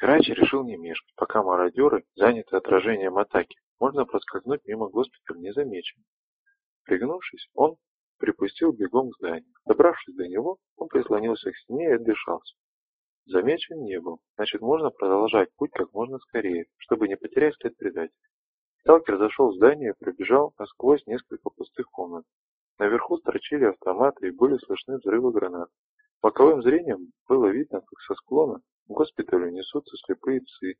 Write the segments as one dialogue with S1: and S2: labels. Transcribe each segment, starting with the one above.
S1: Грач решил не мешкать, пока мародеры заняты отражением атаки. Можно проскользнуть мимо госпиталя незамеченным. Пригнувшись, он припустил бегом к зданию. Добравшись до него, он прислонился к стене и отдышался. Замечен не был, значит можно продолжать путь как можно скорее, чтобы не потерять след предателя. Сталкер зашел в здание и пробежал насквозь несколько пустых комнат. Наверху строчили автоматы и были слышны взрывы гранат. Боковым зрением было видно, как со склона к госпиталю несутся слепые псы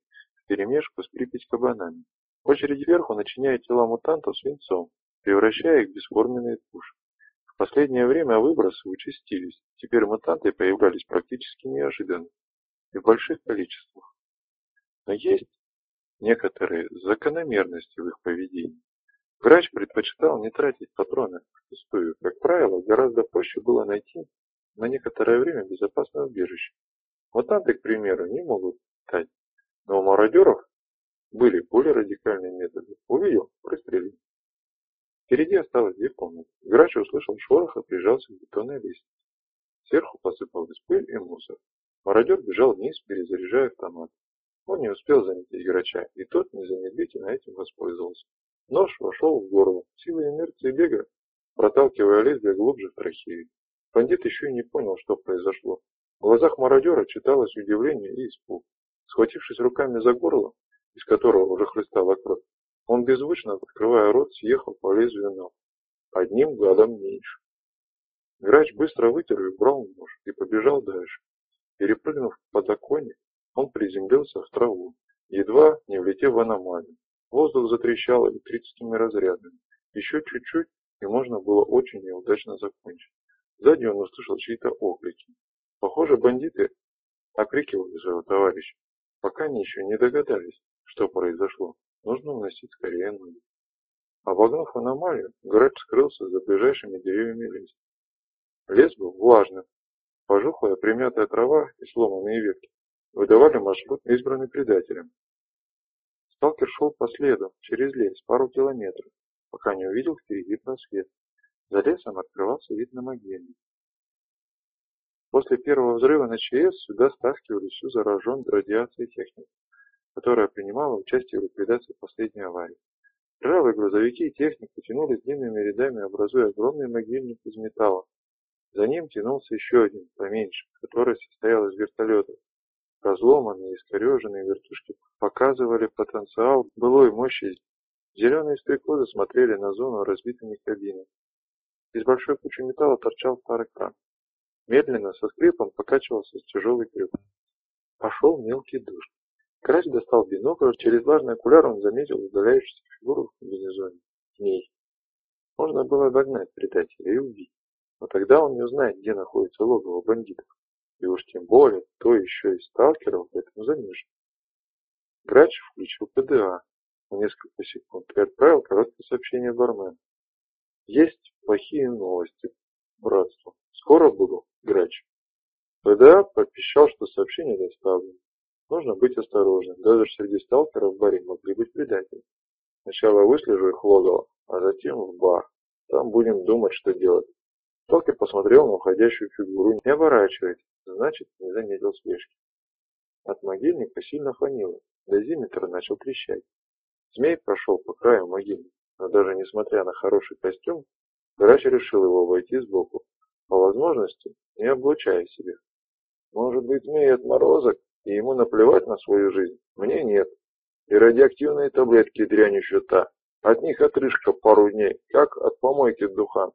S1: вперемешку с припять кабанами. Очередь вверху начиняет тела мутантов свинцом, превращая их в бесформенные туши. В последнее время выбросы участились, теперь мутанты появлялись практически неожиданно и в больших количествах. Но есть некоторые закономерности в их поведении. Врач предпочитал не тратить патроны впустую. Как правило, гораздо проще было найти на некоторое время безопасное убежище. Мутанты, к примеру, не могут стать, но у мародеров были более радикальные методы. Увидел – пристрелил. Впереди осталось две комнаты. Грач услышал шорох и прижался к бетонной лестнице. Сверху посыпалась пыль и мусор. Мародер бежал вниз, перезаряжая автомат. Он не успел заметить Грача, и тот незамедлительно этим воспользовался. Нож вошел в горло. Силой инерции бега, проталкивая лезвие глубже в трахею. Бандит еще и не понял, что произошло. В глазах мародера читалось удивление и испуг. Схватившись руками за горло, из которого уже хлыстала кровь, он беззвучно, открывая рот, съехал по лезвию ног. Одним гадом меньше. Грач быстро вытер и убрал нож и побежал дальше. Перепрыгнув по подоконник, он приземлился в траву, едва не влетев в аномалию. Воздух затрещал электрическими разрядами. Еще чуть-чуть, и можно было очень неудачно закончить. Сзади он услышал чьи-то оклики. Похоже, бандиты окрикивали своего товарища, пока они еще не догадались, что произошло. Нужно уносить скорее ноги. Обогнув аномалию, грач скрылся за ближайшими деревьями леса. Лес был влажным. Пожухлая примятая трава и сломанные ветки выдавали маршрут, избранный предателем. Сталкер шел по следу, через лес, пару километров, пока не увидел впереди просвет. За лесом открывался вид на могильник. После первого взрыва на ЧС сюда стаскивали всю зараженную радиацией технику которая принимала участие в ликвидации последней аварии. Ржавые грузовики и техника тянулись длинными рядами, образуя огромный могильник из металла. За ним тянулся еще один, поменьше, который состоял из вертолетов. Разломанные, искореженные вертушки показывали потенциал былой мощи. Зеленые стрекозы смотрели на зону разбитыми кабинами. Из большой кучи металла торчал старый кран. Медленно, со скрипом, покачивался тяжелый крюк. Пошел мелкий дождь. Крач достал бинокль, через влажный окуляр он заметил удаляющуюся фигуру в комбинезоне. Змей. Можно было догнать предателя и убить, но тогда он не узнает, где находится логово бандитов. И уж тем более, кто еще из сталкеров в этом замешан. Грач включил ПДА на несколько секунд и отправил короткое сообщение бармену. Есть плохие новости, братство. Скоро буду, Грач. ПДА пообещал, что сообщение доставлено. Нужно быть осторожным, даже среди сталкеров в баре могли быть предатели. Сначала выслежу их логово, а затем в бар. Там будем думать, что делать. Сталкер посмотрел на уходящую фигуру, не оборачиваясь, значит, не заметил слежки. От могильника сильно фанило, дозиметр начал трещать. Змей прошел по краю могильника, но даже несмотря на хороший костюм, Грач решил его войти сбоку, по возможности не облучая себя. Может быть, змей отморозок, и ему наплевать на свою жизнь. Мне нет. И радиоактивные таблетки дрянь еще та. От них отрыжка пару дней, как от помойки духан.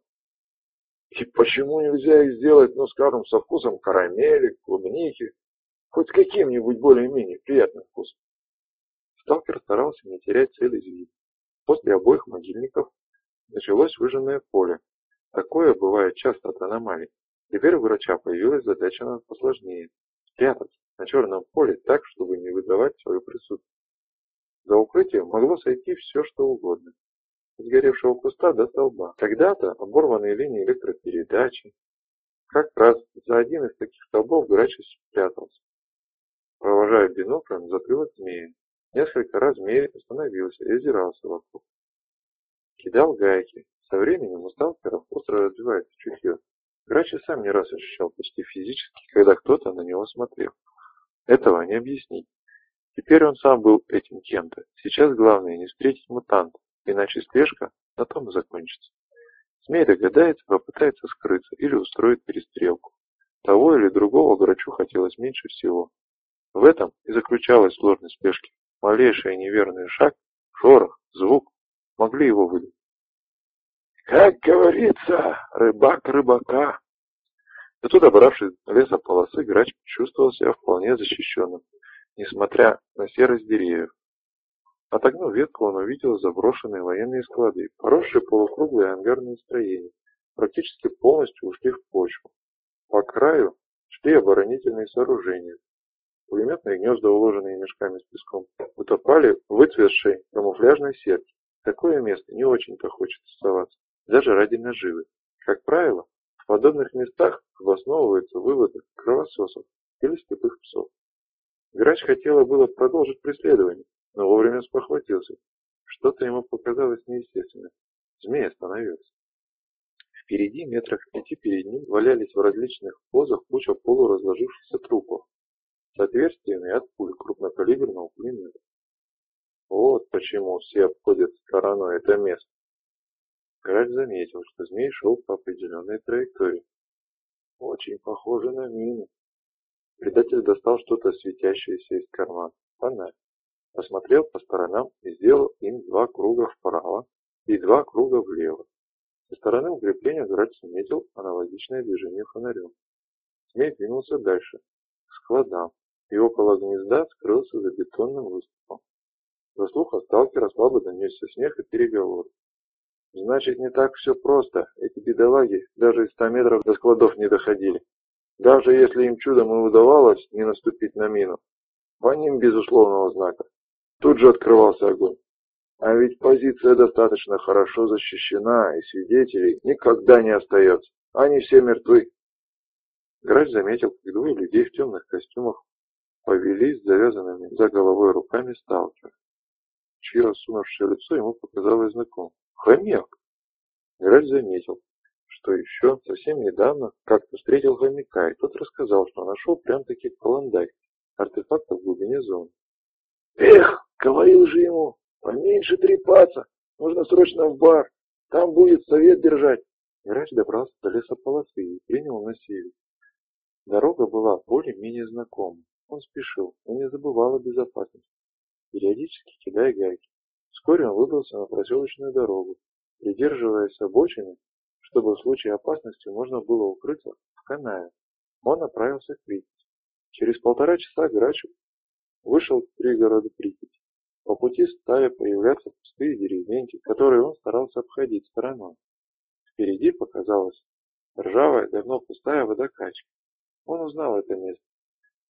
S1: И почему нельзя их сделать, ну скажем, со вкусом карамели, клубники, хоть каким-нибудь более-менее приятным вкусом? Сталкер старался не терять цель из вида. После обоих могильников началось выжженное поле. Такое бывает часто от аномалий. Теперь у врача появилась задача посложнее – спрятаться на черном поле так, чтобы не выдавать свое присутствие. За укрытием могло сойти все, что угодно. От сгоревшего куста до столба. Когда-то оборванные линии электропередачи. Как раз за один из таких столбов грач спрятался. Провожая биноклем затылок змея. Несколько раз змей остановился и озирался вокруг. Кидал гайки. Со временем у сталкеров остро развивается чутье. Грач и сам не раз ощущал почти физически, когда кто-то на него смотрел. Этого не объяснить. Теперь он сам был этим кем-то. Сейчас главное не встретить мутанта, иначе слежка на том и закончится. Змей догадается, попытается скрыться или устроит перестрелку. Того или другого грачу хотелось меньше всего. В этом и заключалась сложность спешки. Малейший неверный шаг, шорох, звук могли его выдать. Как говорится, рыбак рыбака. Зато добравшись до лесополосы, грач чувствовал себя вполне защищенным, несмотря на серость деревьев. Отогнув ветку, он увидел заброшенные военные склады, поросшие полукруглые ангарные строения, практически полностью ушли в почву. По краю шли оборонительные сооружения. Пулеметные гнезда, уложенные мешками с песком, утопали в выцветшей камуфляжной сетке. Такое место не очень-то хочет оставаться, даже ради наживы. Как правило, в подобных местах обосновываются выводы кровососов или слепых псов. Грач хотела было продолжить преследование, но вовремя спохватился. Что-то ему показалось неестественным. Змей остановился. Впереди, метрах пяти перед ним, валялись в различных позах куча полуразложившихся трупов с отверстиями от пуль крупнокалиберного пулемета. Вот почему все обходят стороной это место. Грач заметил, что змей шел по определенной траектории. Очень похоже на мину. Предатель достал что-то светящееся из кармана. Фонарь. Посмотрел по сторонам и сделал им два круга вправо и два круга влево. Со стороны укрепления грач заметил аналогичное движение фонарем. Змей двинулся дальше, к складам, и около гнезда скрылся за бетонным выступом. До слуха сталкера слабо донесся смех и переговоры. Значит, не так все просто. Эти бедолаги даже из ста метров до складов не доходили. Даже если им чудом и удавалось не наступить на мину, по ним безусловного знака. Тут же открывался огонь. А ведь позиция достаточно хорошо защищена, и свидетелей никогда не остается. Они все мертвы. Грач заметил, как двое людей в темных костюмах повели с завязанными за головой руками сталкера, чье рассунувшее лицо ему показалось знакомым. Хомяк! Грач заметил, что еще совсем недавно как-то встретил хомяка, и тот рассказал, что нашел прям-таки клондайк, артефакт в глубине зоны. Эх, говорил же ему, Поменьше трепаться. Нужно срочно в бар. Там будет совет держать. Грач добрался до лесополосы и принял на север. Дорога была более-менее знакома. Он спешил, но не забывал о безопасности, периодически кидая гайки. Вскоре он выбрался на проселочную дорогу, придерживаясь обочины, чтобы в случае опасности можно было укрыться в канаве. Он направился к Припяти. Через полтора часа Грач вышел к пригороду Припяти. По пути стали появляться пустые деревеньки, которые он старался обходить стороной. Впереди показалась ржавая, давно пустая водокачка. Он узнал это место.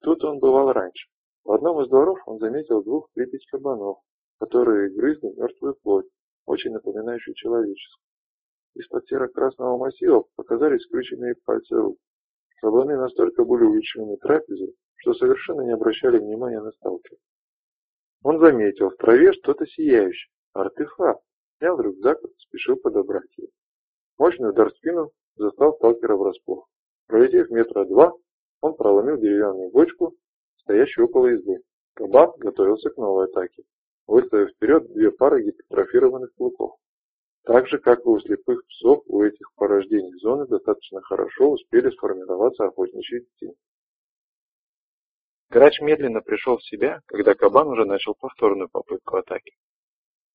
S1: Тут он бывал раньше. В одном из дворов он заметил двух припять кабанов, которые грызли мертвую плоть, очень напоминающую человеческую. Из-под серо-красного массива показались скрюченные пальцы рук. Кабаны настолько были увлечены трапезой, что совершенно не обращали внимания на сталкера. Он заметил в траве что-то сияющее. Артефакт. Снял рюкзак и спешил подобрать его. Мощный удар в спину застал сталкера врасплох. Пролетев метра два, он проломил деревянную бочку, стоящую около избы. Кабан готовился к новой атаке, выставив вперед две пары гипертрофированных клыков. Так же, как и у слепых псов, у этих порождений зоны достаточно хорошо успели сформироваться охотничьи инстинкты. Грач медленно пришел в себя, когда кабан уже начал повторную попытку атаки.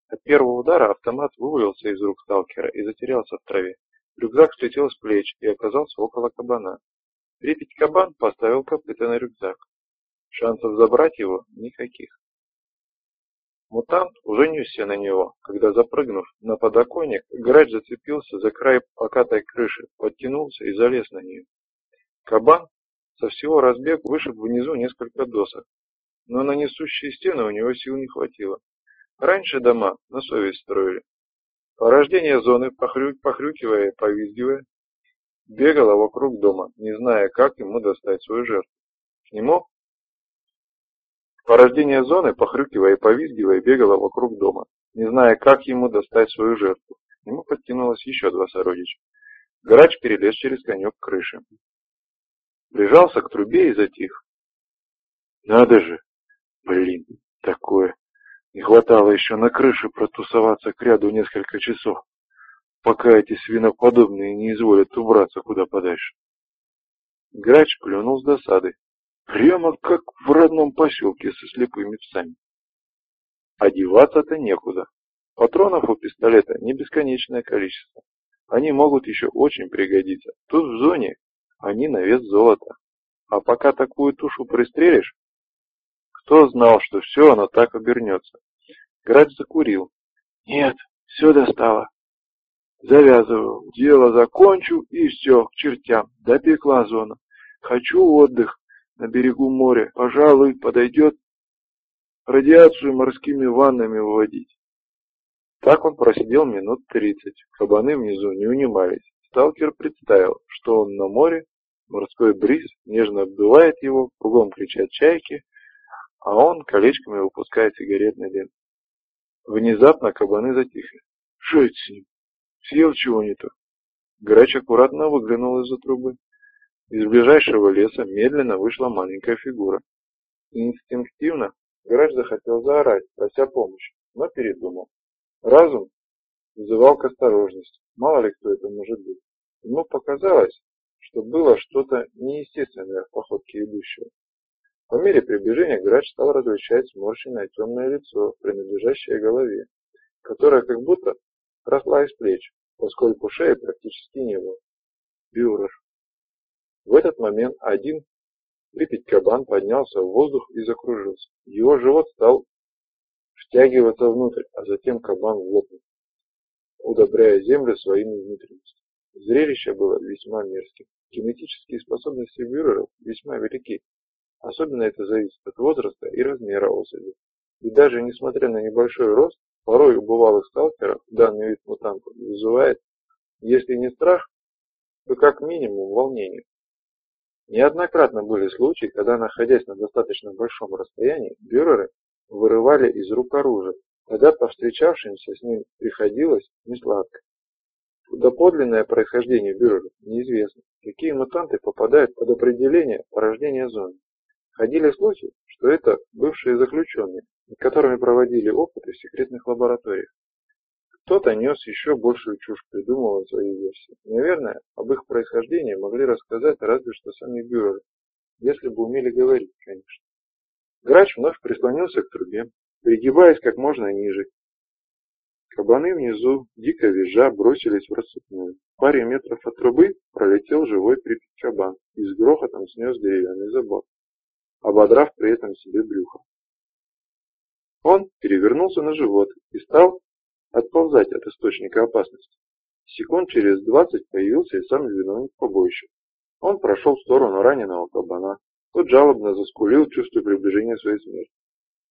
S1: От первого удара автомат вывалился из рук сталкера и затерялся в траве. Рюкзак слетел с плеч и оказался около кабана. Припять кабан поставил копыта на рюкзак. Шансов забрать его никаких. Мутант уже несся на него, когда, запрыгнув на подоконник, грач зацепился за край покатой крыши, подтянулся и залез на нее. Кабан со всего разбег вышиб внизу несколько досок, но на несущие стены у него сил не хватило. Раньше дома на совесть строили. Порождение зоны, похрю... похрюкивая и повизгивая, бегало вокруг дома, не зная, как ему достать свою жертву. К нему Порождение зоны, похрюкивая и повизгивая, бегало вокруг дома, не зная, как ему достать свою жертву. К нему подтянулось еще два сородича. Грач перелез через конек крыши прижался к трубе и затих. Надо же, блин, такое. Не хватало еще на крыше протусоваться к ряду несколько часов, пока эти свиноподобные не изволят убраться куда подальше. Грач плюнул с досады. Прямо как в родном поселке со слепыми псами. Одеваться-то некуда. Патронов у пистолета не бесконечное количество. Они могут еще очень пригодиться. Тут в зоне они на вес золота. А пока такую тушу пристрелишь, кто знал, что все оно так обернется. Грач закурил. Нет, все достало. Завязываю, дело закончу и все, к чертям, допекла зона. Хочу отдых на берегу моря, пожалуй, подойдет радиацию морскими ваннами выводить. Так он просидел минут тридцать. Кабаны внизу не унимались. Сталкер представил, что он на море, морской бриз нежно обдувает его, кругом кричат чайки, а он колечками выпускает сигаретный дым. Внезапно кабаны затихли. Что это с ним? Съел чего не то? Грач аккуратно выглянул из-за трубы. Из ближайшего леса медленно вышла маленькая фигура. Инстинктивно Грач захотел заорать, прося помощи, но передумал. Разум вызывал к осторожности. Мало ли кто это может быть. Ему показалось, что было что-то неестественное в походке идущего. По мере приближения грач стал различать сморщенное темное лицо, принадлежащее голове, которое как будто росла из плеч, поскольку шеи практически не было. Бюрер. В этот момент один Припять кабан поднялся в воздух и закружился. Его живот стал втягиваться внутрь, а затем кабан лопнул, удобряя землю своими внутренностями. Зрелище было весьма мерзким. Кинетические способности бюреров весьма велики. Особенно это зависит от возраста и размера особи. И даже несмотря на небольшой рост, порой у бывалых сталкеров данный вид мутантов вызывает, если не страх, то как минимум волнение. Неоднократно были случаи, когда, находясь на достаточно большом расстоянии, бюреры вырывали из рук оружие, тогда повстречавшимся с ним приходилось несладко. Доподлинное происхождение бюреров неизвестно. Какие мутанты попадают под определение порождения зоны. Ходили слухи, что это бывшие заключенные, над которыми проводили опыты в секретных лабораториях. Кто-то нес еще большую чушь, придумывая свои версии. Наверное, об их происхождении могли рассказать разве что сами бюреры, если бы умели говорить, конечно. Грач вновь прислонился к трубе, пригибаясь как можно ниже. Кабаны внизу, дико визжа, бросились в рассыпную. В паре метров от трубы пролетел живой припять кабан и с грохотом снес деревянный забор, ободрав при этом себе брюхо. Он перевернулся на живот и стал отползать от источника опасности. Секунд через двадцать появился и сам виновник побоища. Он прошел в сторону раненого кабана. Тот жалобно заскулил, чувствуя приближение своей смерти.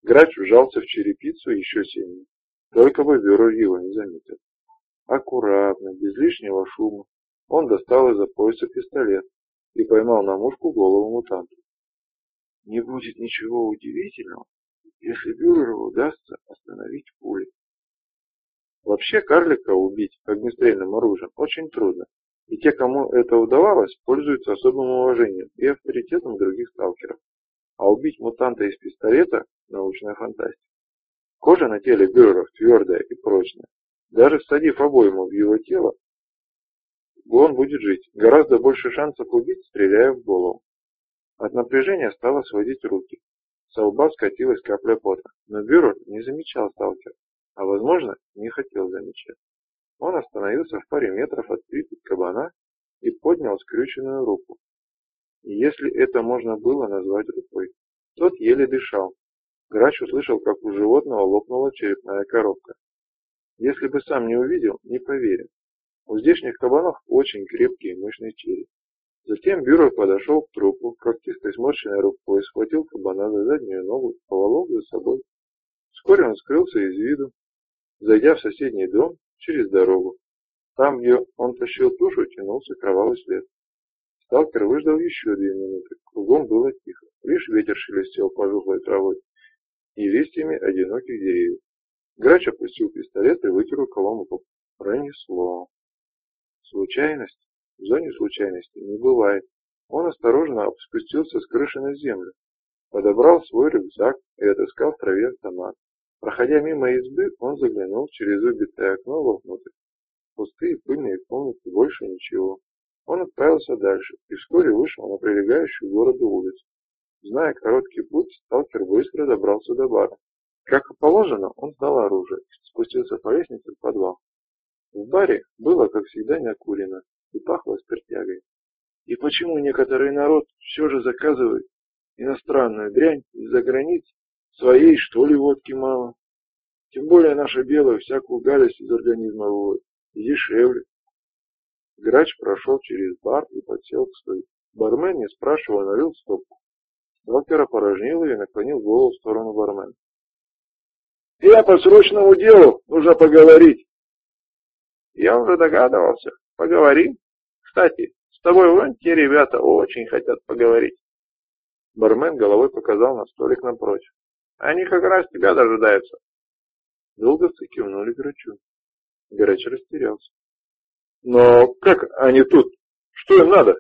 S1: Грач вжался в черепицу еще сильнее. Только бы Веру его не заметил. Аккуратно, без лишнего шума, он достал из-за пояса пистолет и поймал на мушку голову мутанта. Не будет ничего удивительного, если Бюреру удастся остановить пули. Вообще карлика убить огнестрельным оружием очень трудно, и те, кому это удавалось, пользуются особым уважением и авторитетом других сталкеров. А убить мутанта из пистолета – научная фантастика. Кожа на теле Бюреров твердая и прочная. Даже всадив обойму в его тело, он будет жить. Гораздо больше шансов убить, стреляя в голову. От напряжения стало сводить руки. С лба скатилась капля пота, но Бюрер не замечал сталкера а возможно не хотел замечать. Он остановился в паре метров от припять кабана и поднял скрюченную руку. И если это можно было назвать рукой. Тот еле дышал. Грач услышал, как у животного лопнула черепная коробка. Если бы сам не увидел, не поверил. У здешних кабанов очень крепкий и мощный череп. Затем Бюро подошел к трупу, когтистой сморщенной рукой схватил кабана за заднюю ногу поволок за собой. Вскоре он скрылся из виду, зайдя в соседний дом через дорогу. Там, где он тащил тушу, тянулся кровавый след. Сталкер выждал еще две минуты. Кругом было тихо. Лишь ветер шелестел пожухлой травой и листьями одиноких деревьев. Грач опустил пистолет и вытер рукавом лоб. Пронесло. Случайность? В зоне случайности не бывает. Он осторожно спустился с крыши на землю. Подобрал свой рюкзак, и отыскал в траве автомат. Проходя мимо избы, он заглянул через убитое окно вовнутрь. Пустые пыльные комнаты, больше ничего. Он отправился дальше и вскоре вышел на прилегающую к городу улицу. Зная короткий путь, сталкер быстро добрался до бара. Как и положено, он сдал оружие и спустился по лестнице в подвал. В баре было, как всегда, не окурено и пахло спиртягой. И почему некоторый народ все же заказывает иностранную дрянь из-за границ, своей что ли водки мало? Тем более наша белая всякую гадость из организма выводит, и дешевле. Грач прошел через бар и подсел к стойке. Бармен, не спрашивая, налил стопку. Сталкер опорожнил ее и наклонил голову в сторону бармена. «Я по срочному делу, нужно поговорить». «Я уже догадывался. Поговорим. Кстати, с тобой вон те ребята очень хотят поговорить». Бармен головой показал на столик напротив. «Они как раз тебя дожидаются». Долговцы кивнули Грачу. Грач растерялся. Но как они тут? Что им надо?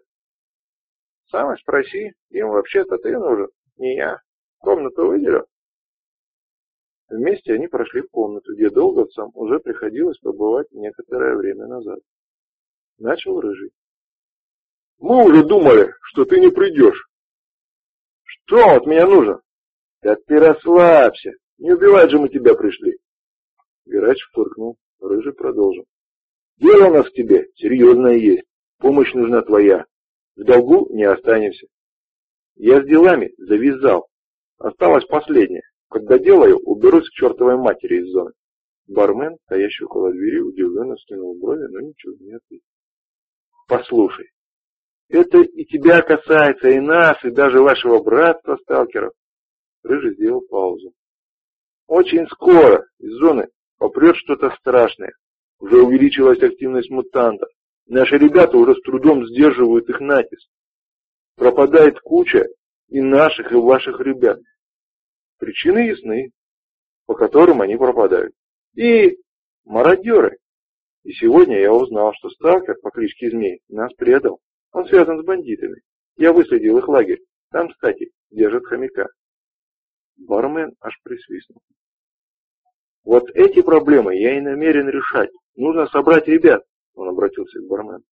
S1: Сам спроси. Им вообще-то ты нужен, не я. Комнату выделю. Вместе они прошли в комнату, где долговцам уже приходилось побывать некоторое время назад. Начал Рыжий. Мы уже думали, что ты не придешь. Что от меня нужно? Да ты расслабься. Не убивать же мы тебя пришли. Грач фыркнул. Рыжий продолжил. Дело у нас к тебе серьезное есть. Помощь нужна твоя. В долгу не останемся. Я с делами завязал. Осталось последнее. Когда делаю, уберусь к чертовой матери из зоны. Бармен, стоящий около двери, удивленно скинул брови, но ничего не ответил. Послушай, это и тебя касается, и нас, и даже вашего братства сталкеров. Рыжий сделал паузу. Очень скоро из зоны попрет что-то страшное. Уже увеличилась активность мутантов. Наши ребята уже с трудом сдерживают их натиск. Пропадает куча и наших, и ваших ребят. Причины ясны, по которым они пропадают. И мародеры. И сегодня я узнал, что сталкер по кличке Змей нас предал. Он связан с бандитами. Я выследил их лагерь. Там, кстати, держат хомяка. Бармен аж присвистнул. Вот эти проблемы я и намерен решать. Нужно собрать ребят, он обратился к бармену.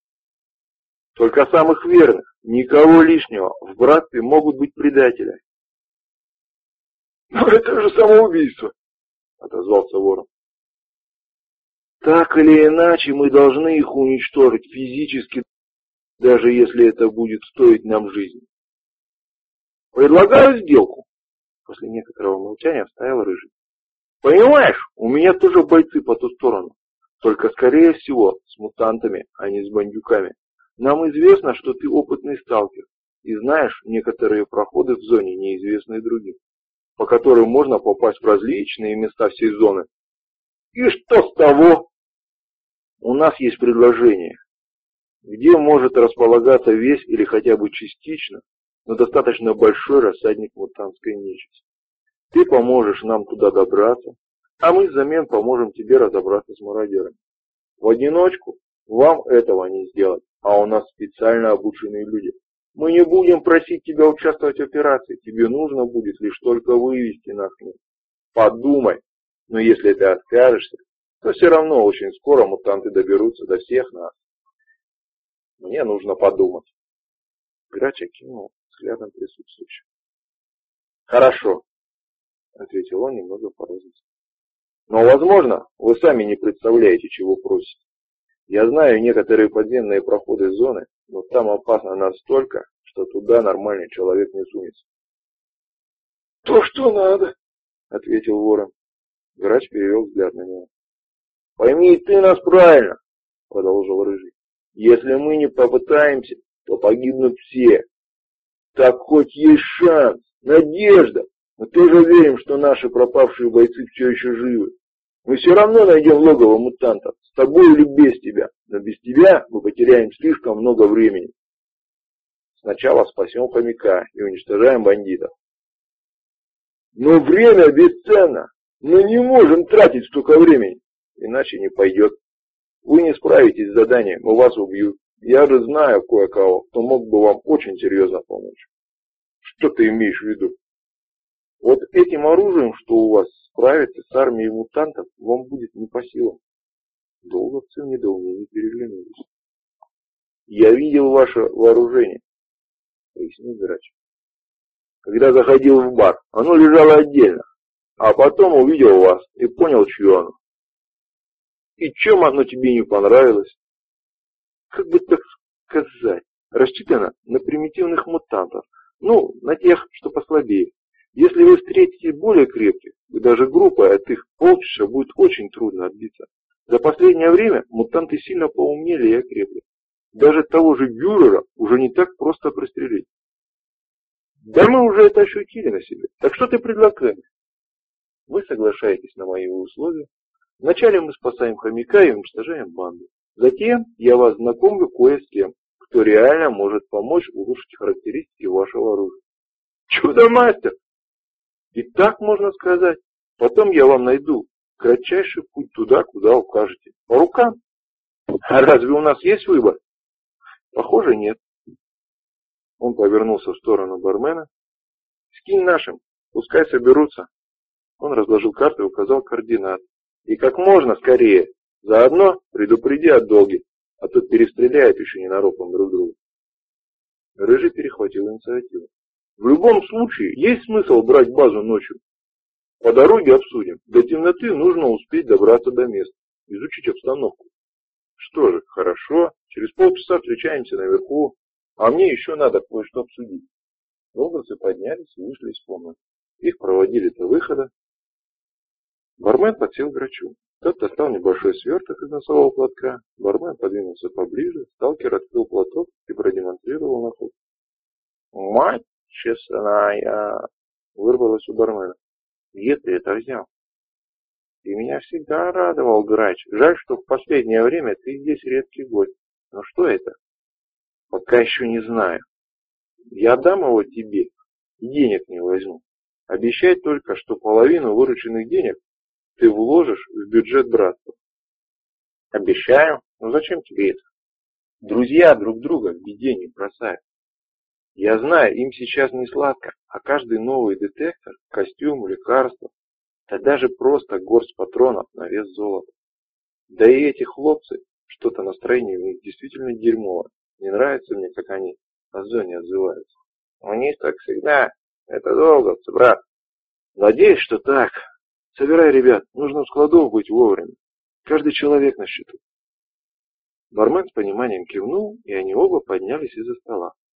S1: Только самых верных, никого лишнего. В братстве могут быть предатели. Но это же самоубийство, отозвался ворон. Так или иначе, мы должны их уничтожить физически, даже если это будет стоить нам жизни. Предлагаю сделку. После некоторого молчания вставил рыжий. Понимаешь, у меня тоже бойцы по ту сторону. Только, скорее всего, с мутантами, а не с бандюками. Нам известно, что ты опытный сталкер, и знаешь некоторые проходы в зоне, неизвестные другим, по которым можно попасть в различные места всей зоны. И что с того? У нас есть предложение, где может располагаться весь или хотя бы частично, но достаточно большой рассадник мутантской нечисти. Ты поможешь нам туда добраться, а мы взамен поможем тебе разобраться с мародерами. В одиночку вам этого не сделать, а у нас специально обученные люди. Мы не будем просить тебя участвовать в операции, тебе нужно будет лишь только вывести нас. Подумай, но если ты откажешься, то все равно очень скоро мутанты доберутся до всех нас. Мне нужно подумать. Грача кинул взглядом присутствующих. Хорошо, ответил он немного по-розовски. Но, возможно, вы сами не представляете, чего просите. Я знаю некоторые подземные проходы зоны, но там опасно настолько, что туда нормальный человек не сунется. «То, что надо», — ответил ворон. Грач перевел взгляд на него. «Пойми ты нас правильно», — продолжил Рыжий. «Если мы не попытаемся, то погибнут все. Так хоть есть шанс, надежда. Мы тоже верим, что наши пропавшие бойцы все еще живы. Мы все равно найдем логово мутантов, с тобой или без тебя, но без тебя мы потеряем слишком много времени. Сначала спасем хомяка и уничтожаем бандитов. Но время бесценно. Мы не можем тратить столько времени, иначе не пойдет. Вы не справитесь с заданием, мы вас убьют. Я же знаю кое-кого, кто мог бы вам очень серьезно помочь. Что ты имеешь в виду?
S2: Вот этим оружием, что у вас справиться с армией мутантов, вам будет не по силам. Долговцы в недоумении переглянулись. Я видел ваше вооружение, пояснил грач. Когда заходил в бар, оно лежало отдельно, а потом увидел вас и понял, чье оно. И чем оно тебе не понравилось? Как бы так сказать, рассчитано на примитивных мутантов, ну, на тех, что послабее. Если вы встретите более крепких, и даже группа от их полчища будет очень трудно отбиться. За последнее время мутанты сильно поумнели и окрепли. Даже того же Бюрера уже не так просто пристрелить. Да мы уже это ощутили на себе. Так что ты предлагаешь? Вы соглашаетесь на мои условия. Вначале мы спасаем хомяка и уничтожаем банду. Затем я вас знакомлю кое с кем, кто реально может помочь улучшить характеристики вашего оружия. Чудо-мастер! И так можно сказать. Потом я вам найду кратчайший путь туда, куда укажете. По рукам. А разве у нас есть выбор? Похоже, нет. Он повернулся в сторону бармена. Скинь нашим, пускай соберутся. Он разложил карту и указал координаты. И как можно скорее. Заодно предупреди от долги, а то перестреляют еще ненароком друг друга. Рыжий перехватил инициативу. В любом случае, есть смысл брать базу ночью. По дороге обсудим. До темноты нужно успеть добраться до места, изучить обстановку. Что же, хорошо. Через полчаса встречаемся наверху, а мне еще надо кое-что обсудить. Долговцы поднялись и вышли из комнаты. Их проводили до выхода. Бармен подсел к грачу. Тот достал небольшой сверток из носового платка. Бармен подвинулся поближе, сталкер открыл платок и продемонстрировал находку. «Мать честная!» — вырвалось у бармена. «Где ты это взял?» «Ты меня всегда радовал, грач. Жаль, что в последнее время ты здесь редкий гость. Но что это?» «Пока еще не знаю. Я дам его тебе и денег не возьму. Обещай только, что половину вырученных денег ты вложишь в бюджет братства. Обещаю. Но зачем тебе это? Друзья друг друга в беде не бросают. Я знаю, им сейчас не сладко, а каждый новый детектор, костюм, лекарство, да даже просто горсть патронов на вес золота. Да и эти хлопцы, что-то настроение у них действительно дерьмово. Не нравится мне, как они на зоне отзываются. У них так всегда. Это долго, брат. Надеюсь, что так. Собирай, ребят, нужно в складов быть вовремя. Каждый человек на счету. Бармен с пониманием кивнул, и они оба поднялись из-за стола.